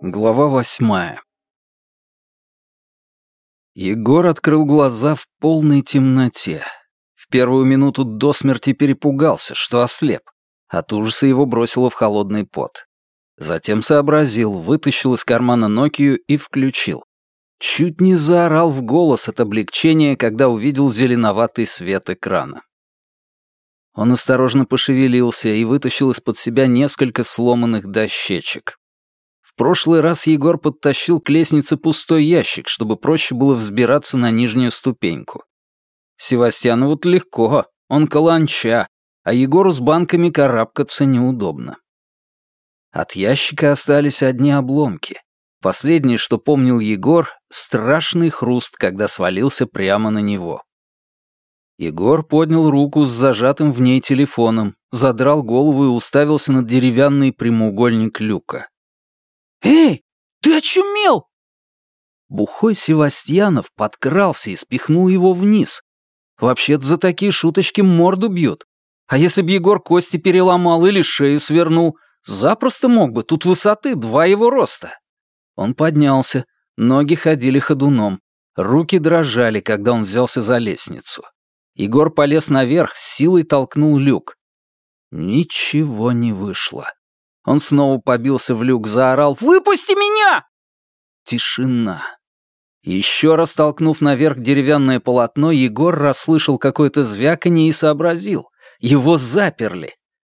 Глава восьмая Егор открыл глаза в полной темноте. В первую минуту до смерти перепугался, что ослеп. От ужаса его бросило в холодный пот. Затем сообразил, вытащил из кармана Нокию и включил. Чуть не заорал в голос от облегчения, когда увидел зеленоватый свет экрана. Он осторожно пошевелился и вытащил из-под себя несколько сломанных дощечек. В прошлый раз Егор подтащил к лестнице пустой ящик, чтобы проще было взбираться на нижнюю ступеньку. Севастьяну вот легко, он каланча, а Егору с банками карабкаться неудобно. От ящика остались одни обломки. Последнее, что помнил Егор, страшный хруст, когда свалился прямо на него. Егор поднял руку с зажатым в ней телефоном, задрал голову и уставился на деревянный прямоугольник люка. «Эй, ты очумел?» Бухой Севастьянов подкрался и спихнул его вниз. Вообще-то за такие шуточки морду бьют. А если б Егор кости переломал или шею свернул, запросто мог бы, тут высоты два его роста. Он поднялся, ноги ходили ходуном, руки дрожали, когда он взялся за лестницу. Егор полез наверх, с силой толкнул люк. Ничего не вышло. Он снова побился в люк, заорал «Выпусти меня!» Тишина. Еще раз толкнув наверх деревянное полотно, Егор расслышал какое-то звяканье и сообразил. Его заперли.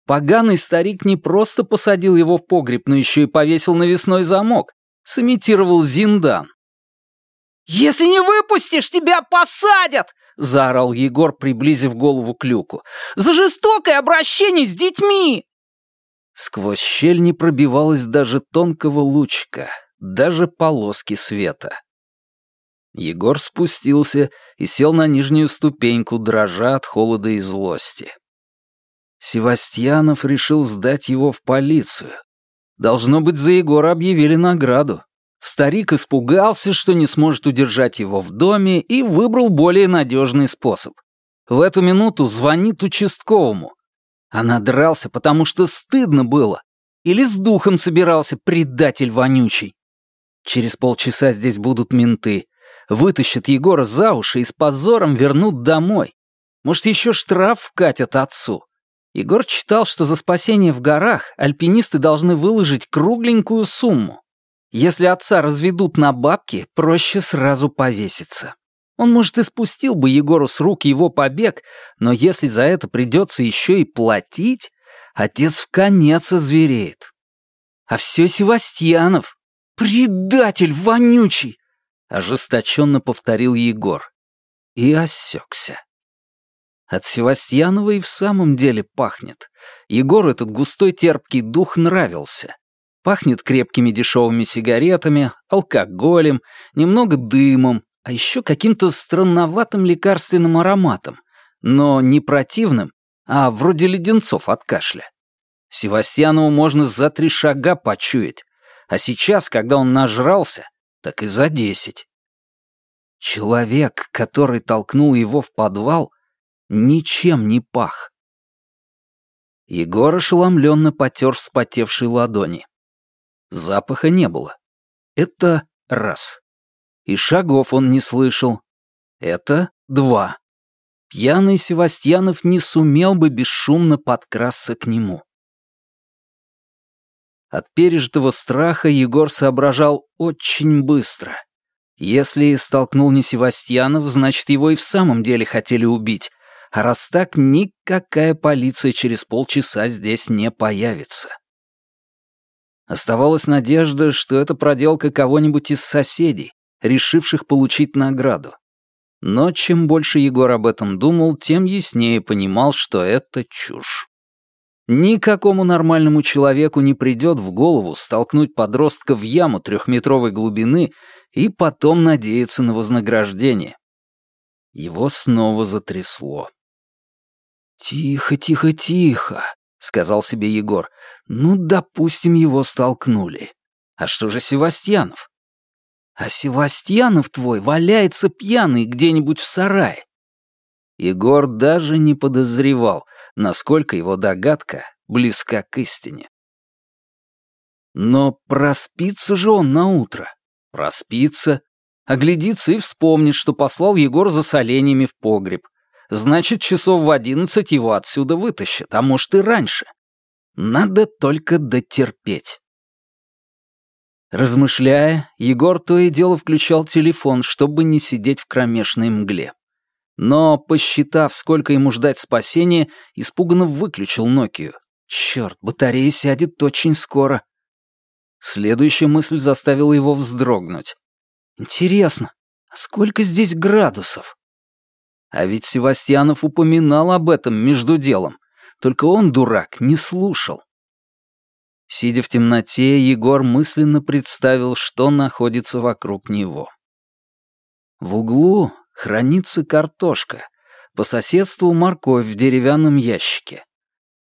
Поганый старик не просто посадил его в погреб, но еще и повесил навесной замок. Сымитировал Зиндан. «Если не выпустишь, тебя посадят!» — заорал Егор, приблизив голову к люку. «За жестокое обращение с детьми!» Сквозь щель не пробивалось даже тонкого лучка, даже полоски света. Егор спустился и сел на нижнюю ступеньку, дрожа от холода и злости. Севастьянов решил сдать его в полицию. Должно быть, за Егора объявили награду. Старик испугался, что не сможет удержать его в доме, и выбрал более надежный способ. В эту минуту звонит участковому, а надрался, потому что стыдно было. Или с духом собирался, предатель вонючий. Через полчаса здесь будут менты. Вытащат Егора за уши и с позором вернут домой. Может, еще штраф вкатят отцу. Егор читал, что за спасение в горах альпинисты должны выложить кругленькую сумму. Если отца разведут на бабки, проще сразу повеситься. Он, может, и спустил бы Егору с рук его побег, но если за это придется еще и платить, отец в конец озвереет. А все Севастьянов. «Предатель вонючий!» — ожесточенно повторил Егор. И осекся. От Севастьянова и в самом деле пахнет. Егору этот густой терпкий дух нравился. Пахнет крепкими дешевыми сигаретами, алкоголем, немного дымом, а еще каким-то странноватым лекарственным ароматом, но не противным, а вроде леденцов от кашля. Севастьянову можно за три шага почуять, а сейчас, когда он нажрался, так и за десять. Человек, который толкнул его в подвал, ничем не пах. Егор ошеломленно потер вспотевшие ладони. Запаха не было. Это раз. И шагов он не слышал. Это два. Пьяный Севастьянов не сумел бы бесшумно подкрасться к нему. От пережитого страха Егор соображал очень быстро. Если столкнул не Севастьянов, значит, его и в самом деле хотели убить. А раз так, никакая полиция через полчаса здесь не появится. Оставалась надежда, что это проделка кого-нибудь из соседей, решивших получить награду. Но чем больше Егор об этом думал, тем яснее понимал, что это чушь. Никакому нормальному человеку не придет в голову столкнуть подростка в яму трехметровой глубины и потом надеяться на вознаграждение. Его снова затрясло. «Тихо, тихо, тихо», — сказал себе Егор. «Ну, допустим, его столкнули. А что же Севастьянов? а Севастьянов твой валяется пьяный где-нибудь в сарае. Егор даже не подозревал, насколько его догадка близка к истине. Но проспится же он на утро. Проспится, оглядится и вспомнит, что послал Егор за соленьями в погреб. Значит, часов в одиннадцать его отсюда вытащат, а может и раньше. Надо только дотерпеть. Размышляя, Егор то и дело включал телефон, чтобы не сидеть в кромешной мгле. Но, посчитав, сколько ему ждать спасения, испуганно выключил Нокию. Черт, батарея сядет очень скоро. Следующая мысль заставила его вздрогнуть. Интересно, а сколько здесь градусов? А ведь Севастьянов упоминал об этом между делом. Только он, дурак, не слушал. Сидя в темноте, Егор мысленно представил, что находится вокруг него. В углу хранится картошка, по соседству морковь в деревянном ящике.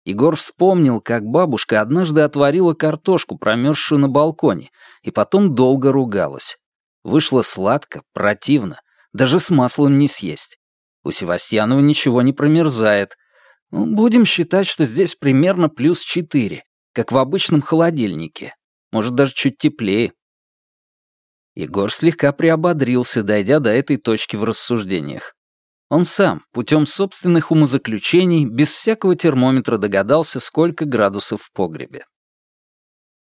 Егор вспомнил, как бабушка однажды отварила картошку, промерзшую на балконе, и потом долго ругалась. Вышло сладко, противно, даже с маслом не съесть. У Севастьянова ничего не промерзает. Ну, будем считать, что здесь примерно плюс четыре как в обычном холодильнике. Может, даже чуть теплее. Егор слегка приободрился, дойдя до этой точки в рассуждениях. Он сам, путем собственных умозаключений, без всякого термометра догадался, сколько градусов в погребе.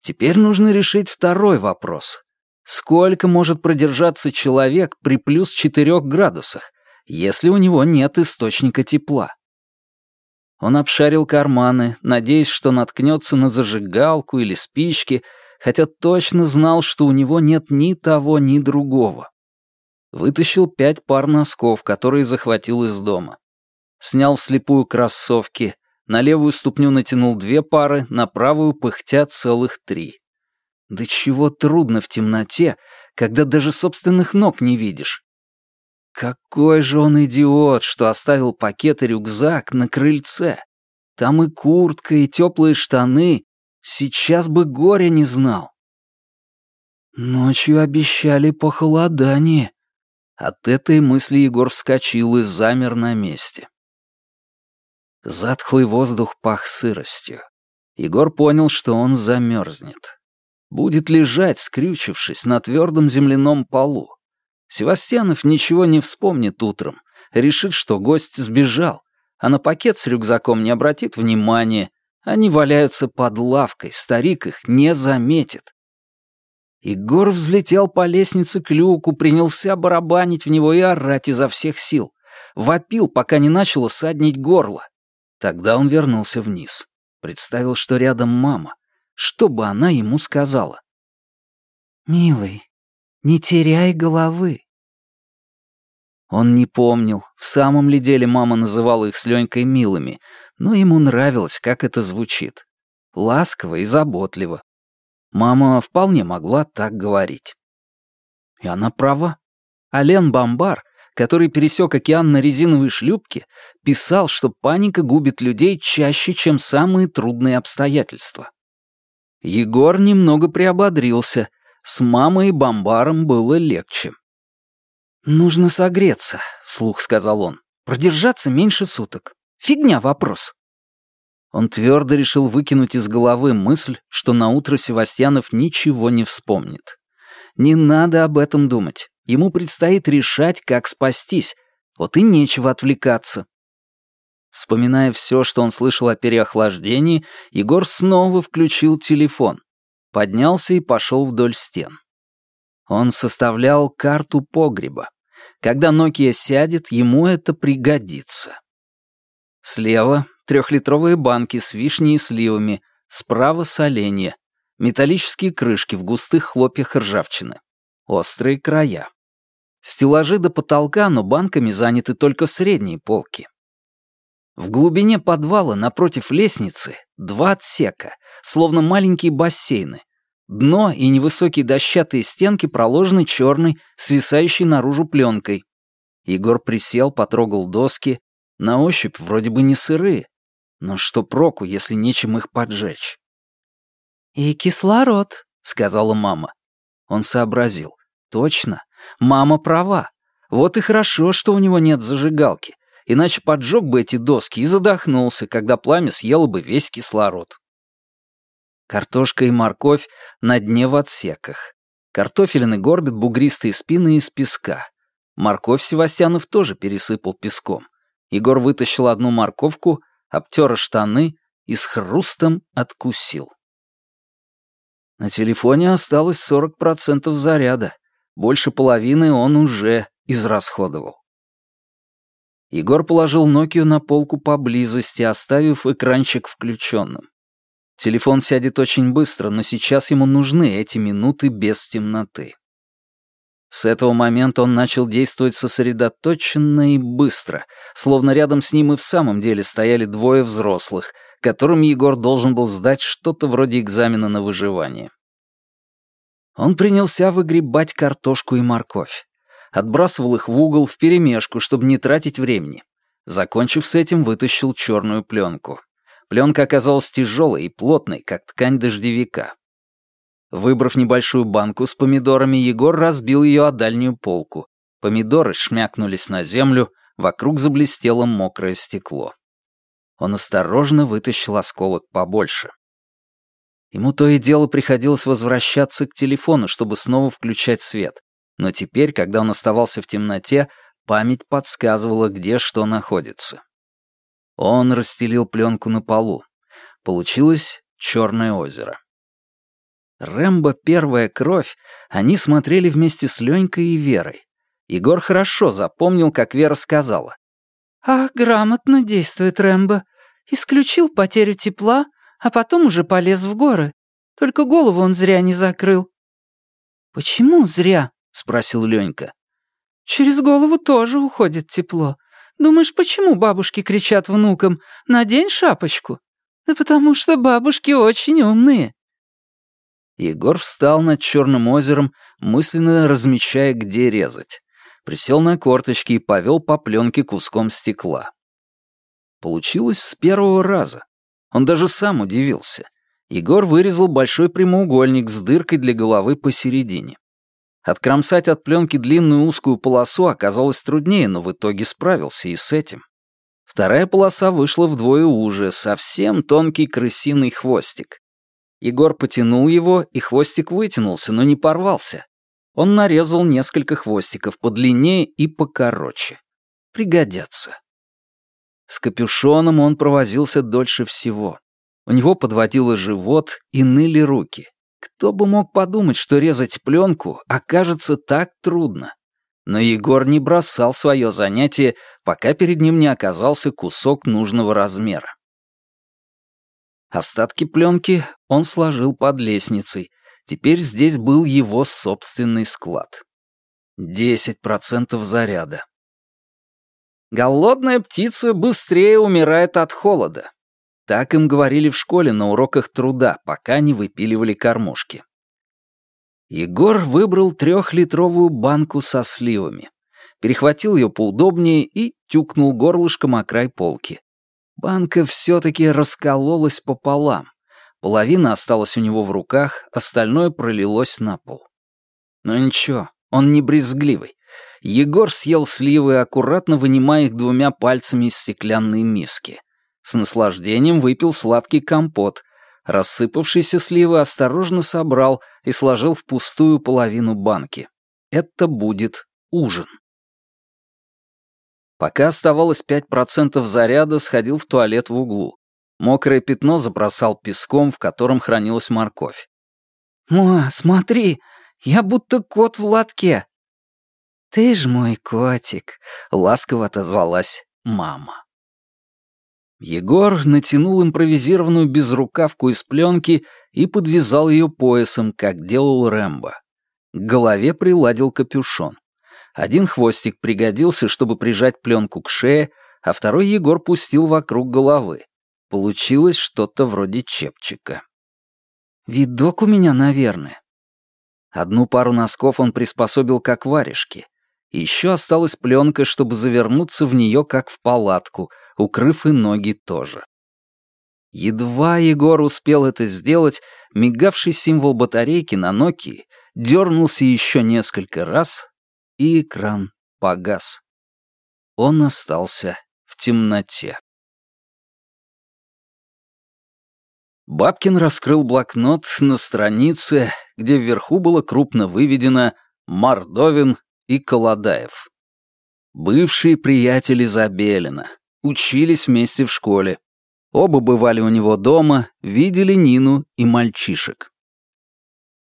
Теперь нужно решить второй вопрос. Сколько может продержаться человек при плюс 4 градусах, если у него нет источника тепла? Он обшарил карманы, надеясь, что наткнется на зажигалку или спички, хотя точно знал, что у него нет ни того, ни другого. Вытащил пять пар носков, которые захватил из дома. Снял вслепую кроссовки, на левую ступню натянул две пары, на правую пыхтя целых три. Да чего трудно в темноте, когда даже собственных ног не видишь. Какой же он идиот, что оставил пакет и рюкзак на крыльце. Там и куртка, и теплые штаны. Сейчас бы горя не знал. Ночью обещали похолодание. От этой мысли Егор вскочил и замер на месте. Затхлый воздух пах сыростью. Егор понял, что он замерзнет. Будет лежать, скрючившись, на твердом земляном полу. Севастьянов ничего не вспомнит утром, решит, что гость сбежал, а на пакет с рюкзаком не обратит внимания. Они валяются под лавкой, старик их не заметит. Егор взлетел по лестнице к люку, принялся барабанить в него и орать изо всех сил. Вопил, пока не начало саднить горло. Тогда он вернулся вниз. Представил, что рядом мама. Что бы она ему сказала? «Милый, не теряй головы». Он не помнил, в самом ли деле мама называла их с Ленькой милыми, но ему нравилось, как это звучит. Ласково и заботливо. Мама вполне могла так говорить. И она права. Ален Бомбар, который пересек океан на резиновой шлюпке, писал, что паника губит людей чаще, чем самые трудные обстоятельства. Егор немного приободрился, с мамой и бомбаром было легче. «Нужно согреться», — вслух сказал он. «Продержаться меньше суток. Фигня вопрос». Он твердо решил выкинуть из головы мысль, что на утро Севастьянов ничего не вспомнит. Не надо об этом думать. Ему предстоит решать, как спастись. Вот и нечего отвлекаться. Вспоминая все, что он слышал о переохлаждении, Егор снова включил телефон поднялся и пошел вдоль стен. Он составлял карту погреба. Когда Nokia сядет, ему это пригодится. Слева — трехлитровые банки с вишней и сливами, справа — соленья, металлические крышки в густых хлопьях ржавчины, острые края. Стеллажи до потолка, но банками заняты только средние полки. В глубине подвала напротив лестницы два отсека, словно маленькие бассейны. Дно и невысокие дощатые стенки проложены черной, свисающей наружу пленкой. Егор присел, потрогал доски. На ощупь вроде бы не сырые. Но что проку, если нечем их поджечь? «И кислород», — сказала мама. Он сообразил. «Точно, мама права. Вот и хорошо, что у него нет зажигалки иначе поджег бы эти доски и задохнулся, когда пламя съело бы весь кислород. Картошка и морковь на дне в отсеках. Картофелины горбят бугристые спины из песка. Морковь Севастьянов тоже пересыпал песком. Егор вытащил одну морковку, обтер штаны и с хрустом откусил. На телефоне осталось 40% заряда. Больше половины он уже израсходовал. Егор положил Нокию на полку поблизости, оставив экранчик включенным. Телефон сядет очень быстро, но сейчас ему нужны эти минуты без темноты. С этого момента он начал действовать сосредоточенно и быстро, словно рядом с ним и в самом деле стояли двое взрослых, которым Егор должен был сдать что-то вроде экзамена на выживание. Он принялся выгребать картошку и морковь. Отбрасывал их в угол вперемешку, чтобы не тратить времени. Закончив с этим, вытащил черную пленку. Пленка оказалась тяжелой и плотной, как ткань дождевика. Выбрав небольшую банку с помидорами, Егор разбил ее о дальнюю полку. Помидоры шмякнулись на землю, вокруг заблестело мокрое стекло. Он осторожно вытащил осколок побольше. Ему то и дело приходилось возвращаться к телефону, чтобы снова включать свет. Но теперь, когда он оставался в темноте, память подсказывала, где что находится. Он расстелил пленку на полу. Получилось Черное озеро. Рэмбо «Первая кровь» они смотрели вместе с Ленькой и Верой. Егор хорошо запомнил, как Вера сказала. «А, грамотно действует Рэмбо. Исключил потерю тепла, а потом уже полез в горы. Только голову он зря не закрыл». «Почему зря?» — спросил Ленька. «Через голову тоже уходит тепло. Думаешь, почему бабушки кричат внукам «надень шапочку»? Да потому что бабушки очень умные». Егор встал над Черным озером, мысленно размечая, где резать. Присел на корточки и повел по пленке куском стекла. Получилось с первого раза. Он даже сам удивился. Егор вырезал большой прямоугольник с дыркой для головы посередине. Откромсать от пленки длинную узкую полосу оказалось труднее, но в итоге справился и с этим. Вторая полоса вышла вдвое уже, совсем тонкий крысиный хвостик. Егор потянул его, и хвостик вытянулся, но не порвался. Он нарезал несколько хвостиков подлиннее и покороче. Пригодятся. С капюшоном он провозился дольше всего. У него подводило живот и ныли руки. Кто бы мог подумать, что резать пленку окажется так трудно. Но Егор не бросал свое занятие, пока перед ним не оказался кусок нужного размера. Остатки пленки он сложил под лестницей. Теперь здесь был его собственный склад. Десять процентов заряда. Голодная птица быстрее умирает от холода. Так им говорили в школе на уроках труда, пока не выпиливали кормушки. Егор выбрал трехлитровую банку со сливами, перехватил ее поудобнее и тюкнул горлышком о край полки. Банка все-таки раскололась пополам. Половина осталась у него в руках, остальное пролилось на пол. Но ничего, он не брезгливый. Егор съел сливы, аккуратно вынимая их двумя пальцами из стеклянной миски. С наслаждением выпил сладкий компот. Рассыпавшиеся сливы осторожно собрал и сложил в пустую половину банки. Это будет ужин. Пока оставалось 5% заряда, сходил в туалет в углу. Мокрое пятно забросал песком, в котором хранилась морковь. «Ма, смотри, я будто кот в лотке». «Ты ж мой котик», — ласково отозвалась мама. Егор натянул импровизированную безрукавку из пленки и подвязал ее поясом, как делал Рэмбо. К голове приладил капюшон. Один хвостик пригодился, чтобы прижать пленку к шее, а второй Егор пустил вокруг головы. Получилось что-то вроде чепчика. «Видок у меня, наверное». Одну пару носков он приспособил как варежки. Еще осталась пленка, чтобы завернуться в нее как в палатку — укрыв и ноги тоже. Едва Егор успел это сделать, мигавший символ батарейки на Nokia дернулся еще несколько раз, и экран погас. Он остался темноте. Бабкин раскрыл блокнот на странице, где вверху было крупно выведено «Мордовин и Колодаев». Бывшие приятели Забелина, учились вместе в школе. Оба бывали у него дома, видели Нину и мальчишек.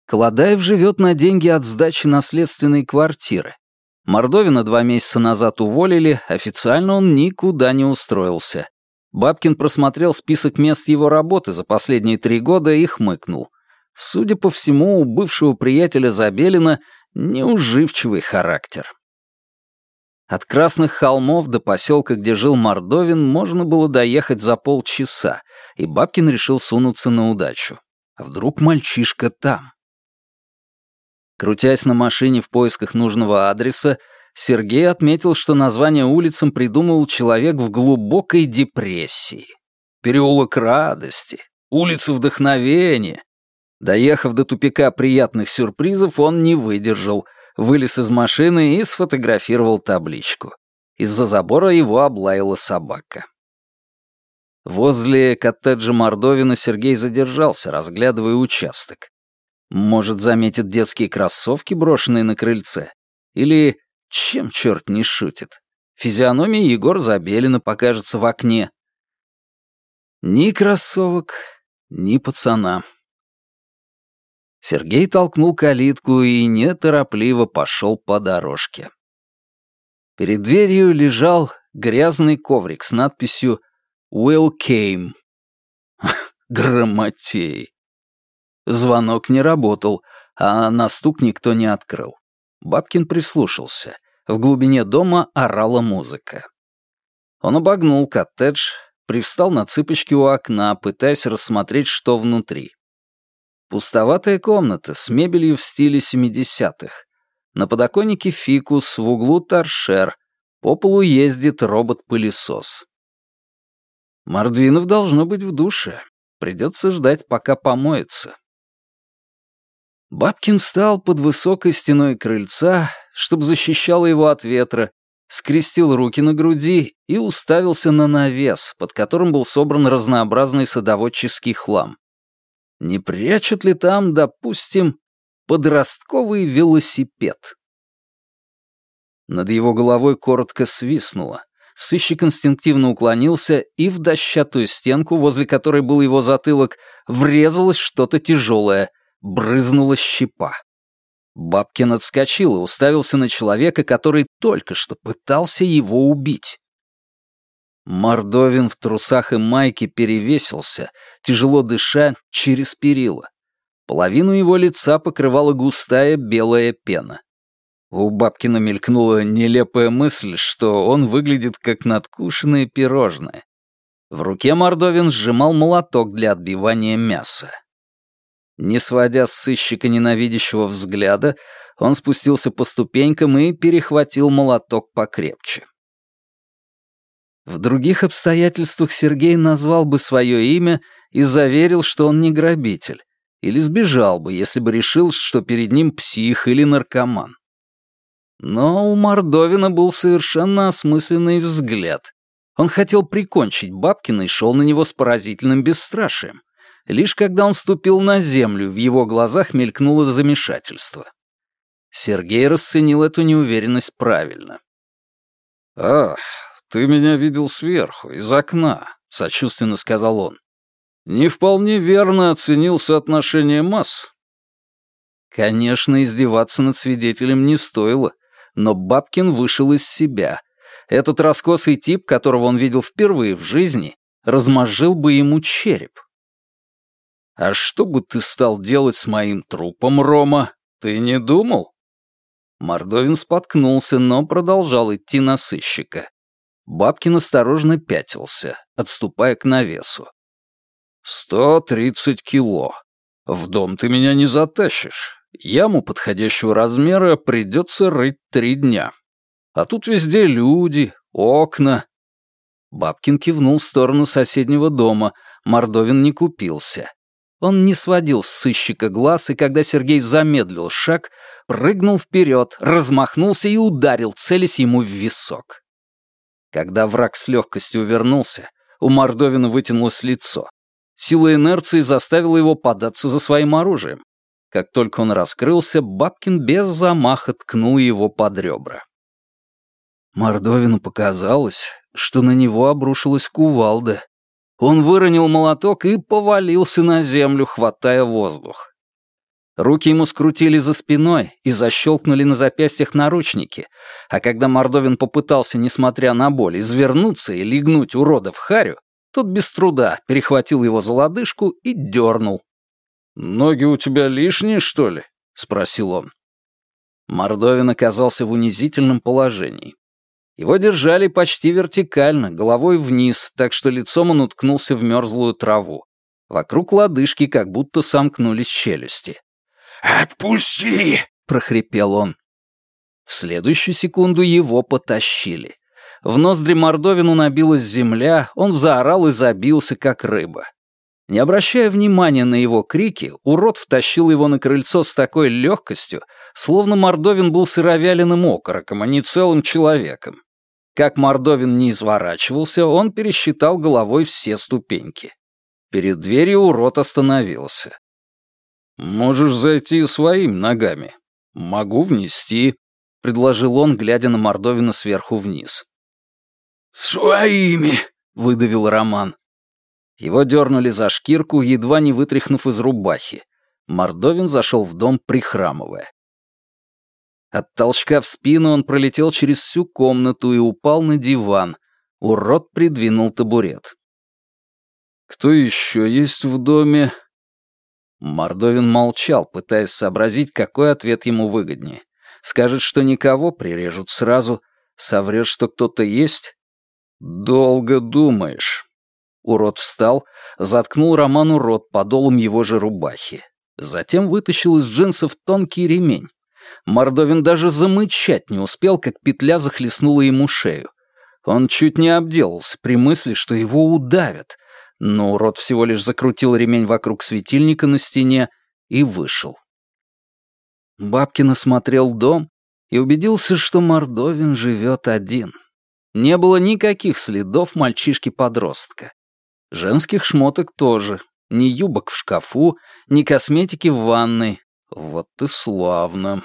Колодаев живет на деньги от сдачи наследственной квартиры. Мордовина два месяца назад уволили, официально он никуда не устроился. Бабкин просмотрел список мест его работы за последние три года и хмыкнул. Судя по всему, у бывшего приятеля Забелина неуживчивый характер. От Красных холмов до поселка, где жил Мордовин, можно было доехать за полчаса, и Бабкин решил сунуться на удачу. А вдруг мальчишка там? Крутясь на машине в поисках нужного адреса, Сергей отметил, что название улицам придумал человек в глубокой депрессии. Переулок радости, улица вдохновения. Доехав до тупика приятных сюрпризов, он не выдержал, вылез из машины и сфотографировал табличку. Из-за забора его облаяла собака. Возле коттеджа Мордовина Сергей задержался, разглядывая участок. Может, заметит детские кроссовки, брошенные на крыльце? Или чем черт не шутит? Физиономия Егор Забелина покажется в окне. Ни кроссовок, ни пацана. Сергей толкнул калитку и неторопливо пошел по дорожке. Перед дверью лежал грязный коврик с надписью «Will came». Грамотей. Звонок не работал, а на стук никто не открыл. Бабкин прислушался. В глубине дома орала музыка. Он обогнул коттедж, привстал на цыпочки у окна, пытаясь рассмотреть, что внутри. Пустоватая комната с мебелью в стиле 70-х. На подоконнике фикус, в углу торшер. По полу ездит робот-пылесос. Мордвинов должно быть в душе. Придется ждать, пока помоется. Бабкин встал под высокой стеной крыльца, чтобы защищало его от ветра, скрестил руки на груди и уставился на навес, под которым был собран разнообразный садоводческий хлам. Не прячут ли там, допустим, подростковый велосипед? Над его головой коротко свистнуло. Сыщик инстинктивно уклонился, и в дощатую стенку, возле которой был его затылок, врезалось что-то тяжелое — брызнула щепа. Бабкин отскочил и уставился на человека, который только что пытался его убить. Мордовин в трусах и майке перевесился, тяжело дыша, через перила. Половину его лица покрывала густая белая пена. У Бабкина мелькнула нелепая мысль, что он выглядит как надкушенное пирожное. В руке Мордовин сжимал молоток для отбивания мяса. Не сводя с сыщика ненавидящего взгляда, он спустился по ступенькам и перехватил молоток покрепче. В других обстоятельствах Сергей назвал бы свое имя и заверил, что он не грабитель, или сбежал бы, если бы решил, что перед ним псих или наркоман. Но у Мордовина был совершенно осмысленный взгляд. Он хотел прикончить Бабкина и шел на него с поразительным бесстрашием. Лишь когда он ступил на землю, в его глазах мелькнуло замешательство. Сергей расценил эту неуверенность правильно. «Ах, ты меня видел сверху, из окна», — сочувственно сказал он. «Не вполне верно оценил соотношение масс». Конечно, издеваться над свидетелем не стоило, но Бабкин вышел из себя. Этот раскосый тип, которого он видел впервые в жизни, размозжил бы ему череп. «А что бы ты стал делать с моим трупом, Рома? Ты не думал?» Мордовин споткнулся, но продолжал идти на сыщика. Бабкин осторожно пятился, отступая к навесу. «Сто тридцать кило. В дом ты меня не затащишь. Яму подходящего размера придется рыть три дня. А тут везде люди, окна». Бабкин кивнул в сторону соседнего дома, Мордовин не купился. Он не сводил с сыщика глаз, и когда Сергей замедлил шаг, прыгнул вперед, размахнулся и ударил, целясь ему в висок. Когда враг с легкостью увернулся, у Мордовина вытянулось лицо. Сила инерции заставила его податься за своим оружием. Как только он раскрылся, Бабкин без замаха ткнул его под ребра. Мордовину показалось, что на него обрушилась кувалда. Он выронил молоток и повалился на землю, хватая воздух. Руки ему скрутили за спиной и защелкнули на запястьях наручники, а когда Мордовин попытался, несмотря на боль, извернуться и легнуть урода в харю, тот без труда перехватил его за лодыжку и дернул, «Ноги у тебя лишние, что ли?» — спросил он. Мордовин оказался в унизительном положении. Его держали почти вертикально, головой вниз, так что лицом он уткнулся в мерзлую траву. Вокруг лодыжки как будто сомкнулись челюсти. «Отпусти!» — прохрипел он. В следующую секунду его потащили. В ноздри Мордовину набилась земля, он заорал и забился, как рыба. Не обращая внимания на его крики, урод втащил его на крыльцо с такой легкостью, словно Мордовин был сыровяленым окороком, а не целым человеком. Как Мордовин не изворачивался, он пересчитал головой все ступеньки. Перед дверью урод остановился. «Можешь зайти своими ногами. Могу внести», — предложил он, глядя на Мордовина сверху вниз. «Своими», — выдавил Роман. Его дернули за шкирку, едва не вытряхнув из рубахи. Мордовин зашел в дом, прихрамывая. От толчка в спину он пролетел через всю комнату и упал на диван. Урод придвинул табурет. «Кто еще есть в доме?» Мордовин молчал, пытаясь сообразить, какой ответ ему выгоднее. Скажет, что никого прирежут сразу, соврет, что кто-то есть. «Долго думаешь». Урод встал, заткнул Роману рот подолом его же рубахи. Затем вытащил из джинсов тонкий ремень. Мордовин даже замычать не успел, как петля захлестнула ему шею. Он чуть не обделался при мысли, что его удавят, но урод всего лишь закрутил ремень вокруг светильника на стене и вышел. Бабкин осмотрел дом и убедился, что Мордовин живет один. Не было никаких следов мальчишки-подростка. Женских шмоток тоже. Ни юбок в шкафу, ни косметики в ванной. Вот и славно.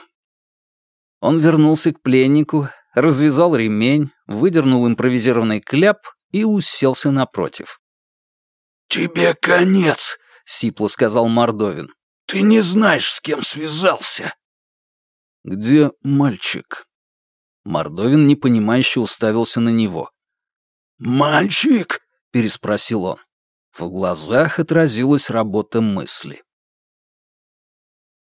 Он вернулся к пленнику, развязал ремень, выдернул импровизированный кляп и уселся напротив. «Тебе конец», — сипло сказал Мордовин. «Ты не знаешь, с кем связался». «Где мальчик?» Мордовин непонимающе уставился на него. «Мальчик?» — переспросил он. В глазах отразилась работа мысли.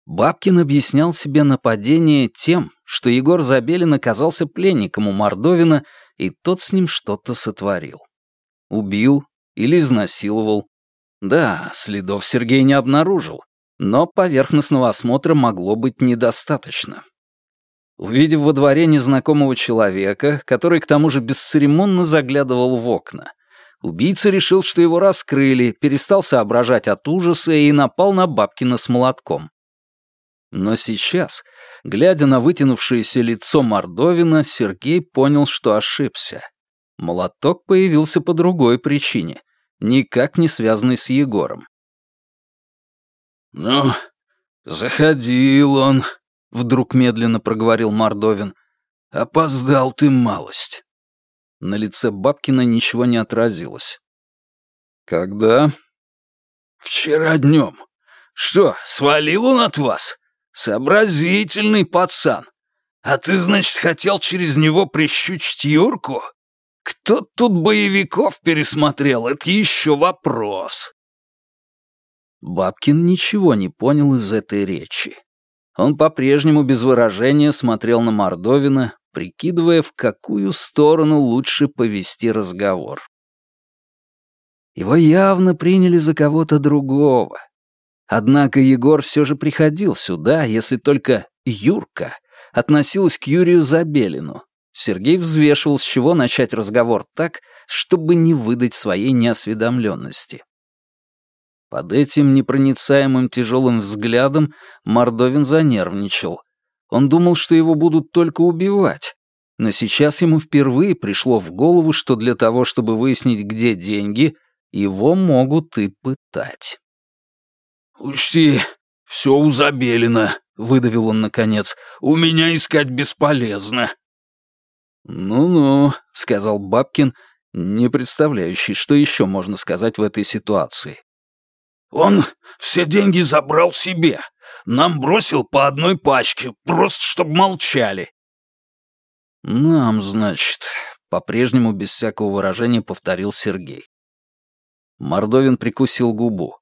Бабкин объяснял себе нападение тем, что Егор Забелин оказался пленником у Мордовина, и тот с ним что-то сотворил. Убил или изнасиловал. Да, следов Сергей не обнаружил, но поверхностного осмотра могло быть недостаточно. Увидев во дворе незнакомого человека, который к тому же бесцеремонно заглядывал в окна, Убийца решил, что его раскрыли, перестал соображать от ужаса и напал на Бабкина с молотком. Но сейчас, глядя на вытянувшееся лицо Мордовина, Сергей понял, что ошибся. Молоток появился по другой причине, никак не связанной с Егором. «Ну, заходил он», — вдруг медленно проговорил Мордовин. «Опоздал ты малость». На лице Бабкина ничего не отразилось. «Когда?» «Вчера днем. Что, свалил он от вас? Сообразительный пацан. А ты, значит, хотел через него прищучить Юрку? Кто тут боевиков пересмотрел, это еще вопрос». Бабкин ничего не понял из этой речи. Он по-прежнему без выражения смотрел на Мордовина, прикидывая, в какую сторону лучше повести разговор. Его явно приняли за кого-то другого. Однако Егор все же приходил сюда, если только Юрка относилась к Юрию Забелину. Сергей взвешивал, с чего начать разговор так, чтобы не выдать своей неосведомленности. Под этим непроницаемым тяжелым взглядом Мордовин занервничал — он думал, что его будут только убивать. но сейчас ему впервые пришло в голову, что для того, чтобы выяснить, где деньги, его могут и пытать. «Учти, все у Забелина», — выдавил он наконец. «У меня искать бесполезно». «Ну-ну», — сказал Бабкин, не представляющий, что еще можно сказать в этой ситуации. «Он все деньги забрал себе. Нам бросил по одной пачке, просто чтобы молчали». «Нам, значит», — по-прежнему без всякого выражения повторил Сергей. Мордовин прикусил губу.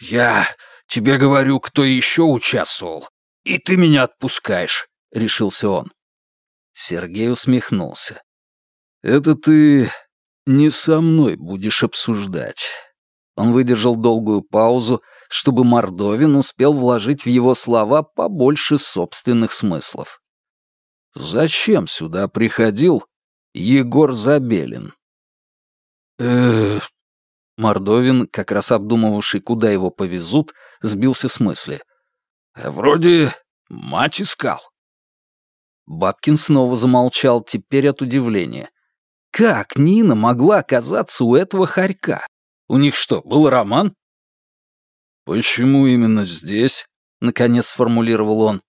«Я тебе говорю, кто еще участвовал, и ты меня отпускаешь», — решился он. Сергей усмехнулся. «Это ты не со мной будешь обсуждать». Он выдержал долгую паузу, чтобы Мордовин успел вложить в его слова побольше собственных смыслов. «Зачем сюда приходил Егор Забелин?» «Э, Мордовин, как раз обдумывавший, куда его повезут, сбился с мысли. «Э, «Вроде мать искал». Бабкин снова замолчал, теперь от удивления. Как Нина могла оказаться у этого хорька? У них что, был роман? «Почему именно здесь?» — наконец сформулировал он.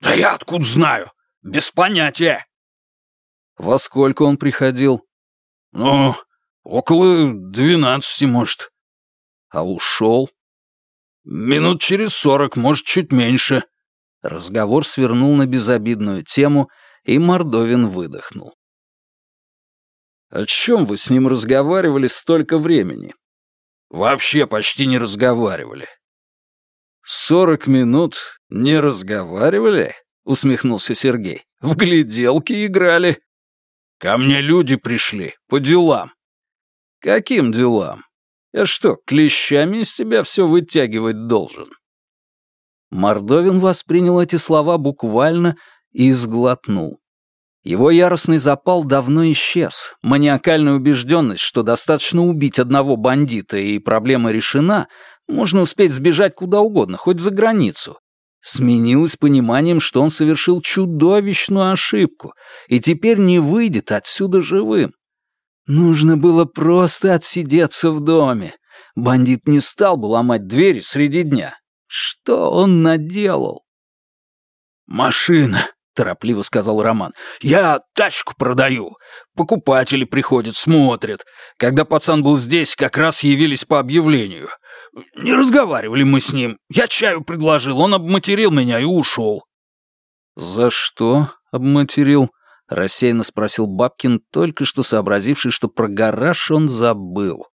«Да я откуда знаю? Без понятия». «Во сколько он приходил?» «Ну, около двенадцати, может». «А ушел?» «Минут через сорок, может, чуть меньше». Разговор свернул на безобидную тему, и Мордовин выдохнул. «О чем вы с ним разговаривали столько времени?» «Вообще почти не разговаривали». «Сорок минут не разговаривали?» — усмехнулся Сергей. «В гляделки играли». «Ко мне люди пришли, по делам». «Каким делам? Я что, клещами из тебя все вытягивать должен?» Мордовин воспринял эти слова буквально и сглотнул. Его яростный запал давно исчез. Маниакальная убежденность, что достаточно убить одного бандита и проблема решена, можно успеть сбежать куда угодно, хоть за границу. Сменилась пониманием, что он совершил чудовищную ошибку и теперь не выйдет отсюда живым. Нужно было просто отсидеться в доме. Бандит не стал бы ломать двери среди дня. Что он наделал? «Машина», — торопливо сказал Роман. «Я тачку продаю. Покупатели приходят, смотрят. Когда пацан был здесь, как раз явились по объявлению. Не разговаривали мы с ним. Я чаю предложил, он обматерил меня и ушел». «За что обматерил?» — рассеянно спросил Бабкин, только что сообразивший, что про гараж он забыл.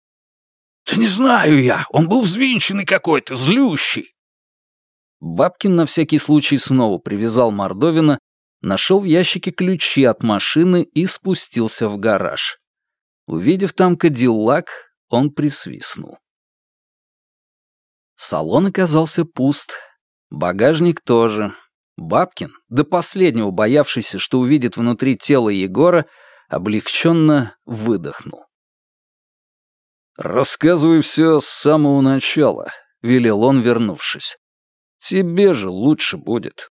«Да не знаю я, он был взвинченный какой-то, злющий. Бабкин на всякий случай снова привязал Мордовина, нашел в ящике ключи от машины и спустился в гараж. Увидев там Кадиллак, он присвистнул. Салон оказался пуст, багажник тоже. Бабкин, до последнего боявшийся, что увидит внутри тело Егора, облегченно выдохнул. «Рассказывай все с самого начала», — велел он, вернувшись. Тебе же лучше будет».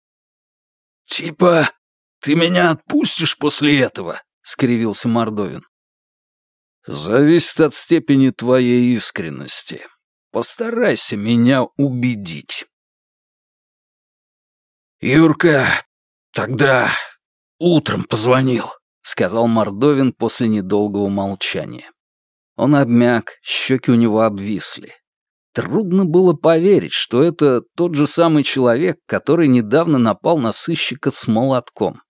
«Типа, ты меня отпустишь после этого?» — скривился Мордовин. «Зависит от степени твоей искренности. Постарайся меня убедить». «Юрка тогда утром позвонил», — сказал Мордовин после недолгого молчания. Он обмяк, щеки у него обвисли. Трудно было поверить, что это тот же самый человек, который недавно напал на сыщика с молотком.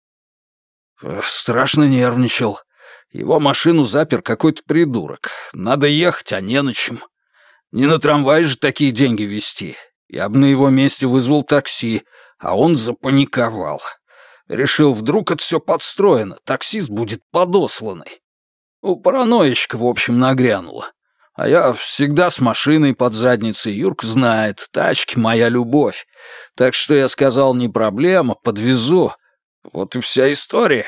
«Страшно нервничал. Его машину запер какой-то придурок. Надо ехать, а не на чем. Не на трамвай же такие деньги везти. Я бы на его месте вызвал такси, а он запаниковал. Решил, вдруг это все подстроено, таксист будет подосланный. У параноичка, в общем, нагрянуло. А я всегда с машиной под задницей, Юрк знает, тачки — моя любовь. Так что я сказал, не проблема, подвезу. Вот и вся история».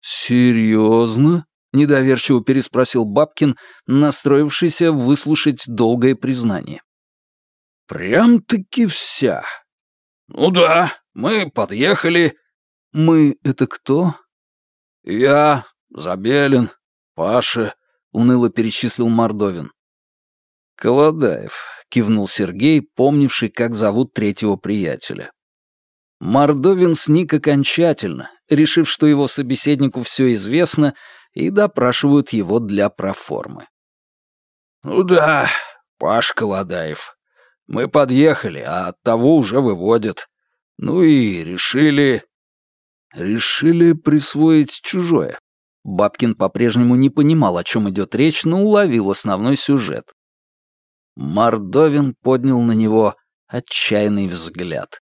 «Серьезно?» — недоверчиво переспросил Бабкин, настроившийся выслушать долгое признание. «Прям-таки вся». «Ну да, мы подъехали». «Мы — это кто?» «Я, Забелин, Паша», — уныло перечислил Мордовин. «Колодаев», — кивнул Сергей, помнивший, как зовут третьего приятеля. Мордовин сник окончательно, решив, что его собеседнику все известно, и допрашивают его для проформы. «Ну да, Паш Колодаев. Мы подъехали, а от того уже выводят. Ну и решили...» «Решили присвоить чужое». Бабкин по-прежнему не понимал, о чем идет речь, но уловил основной сюжет. Мордовин поднял на него отчаянный взгляд.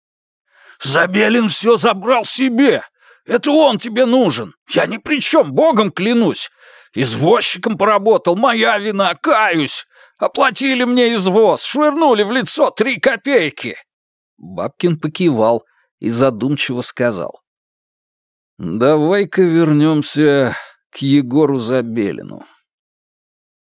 «Забелин все забрал себе! Это он тебе нужен! Я ни при чем, богом клянусь! Извозчиком поработал, моя вина, каюсь! Оплатили мне извоз, швырнули в лицо три копейки!» Бабкин покивал и задумчиво сказал. «Давай-ка вернемся к Егору Забелину.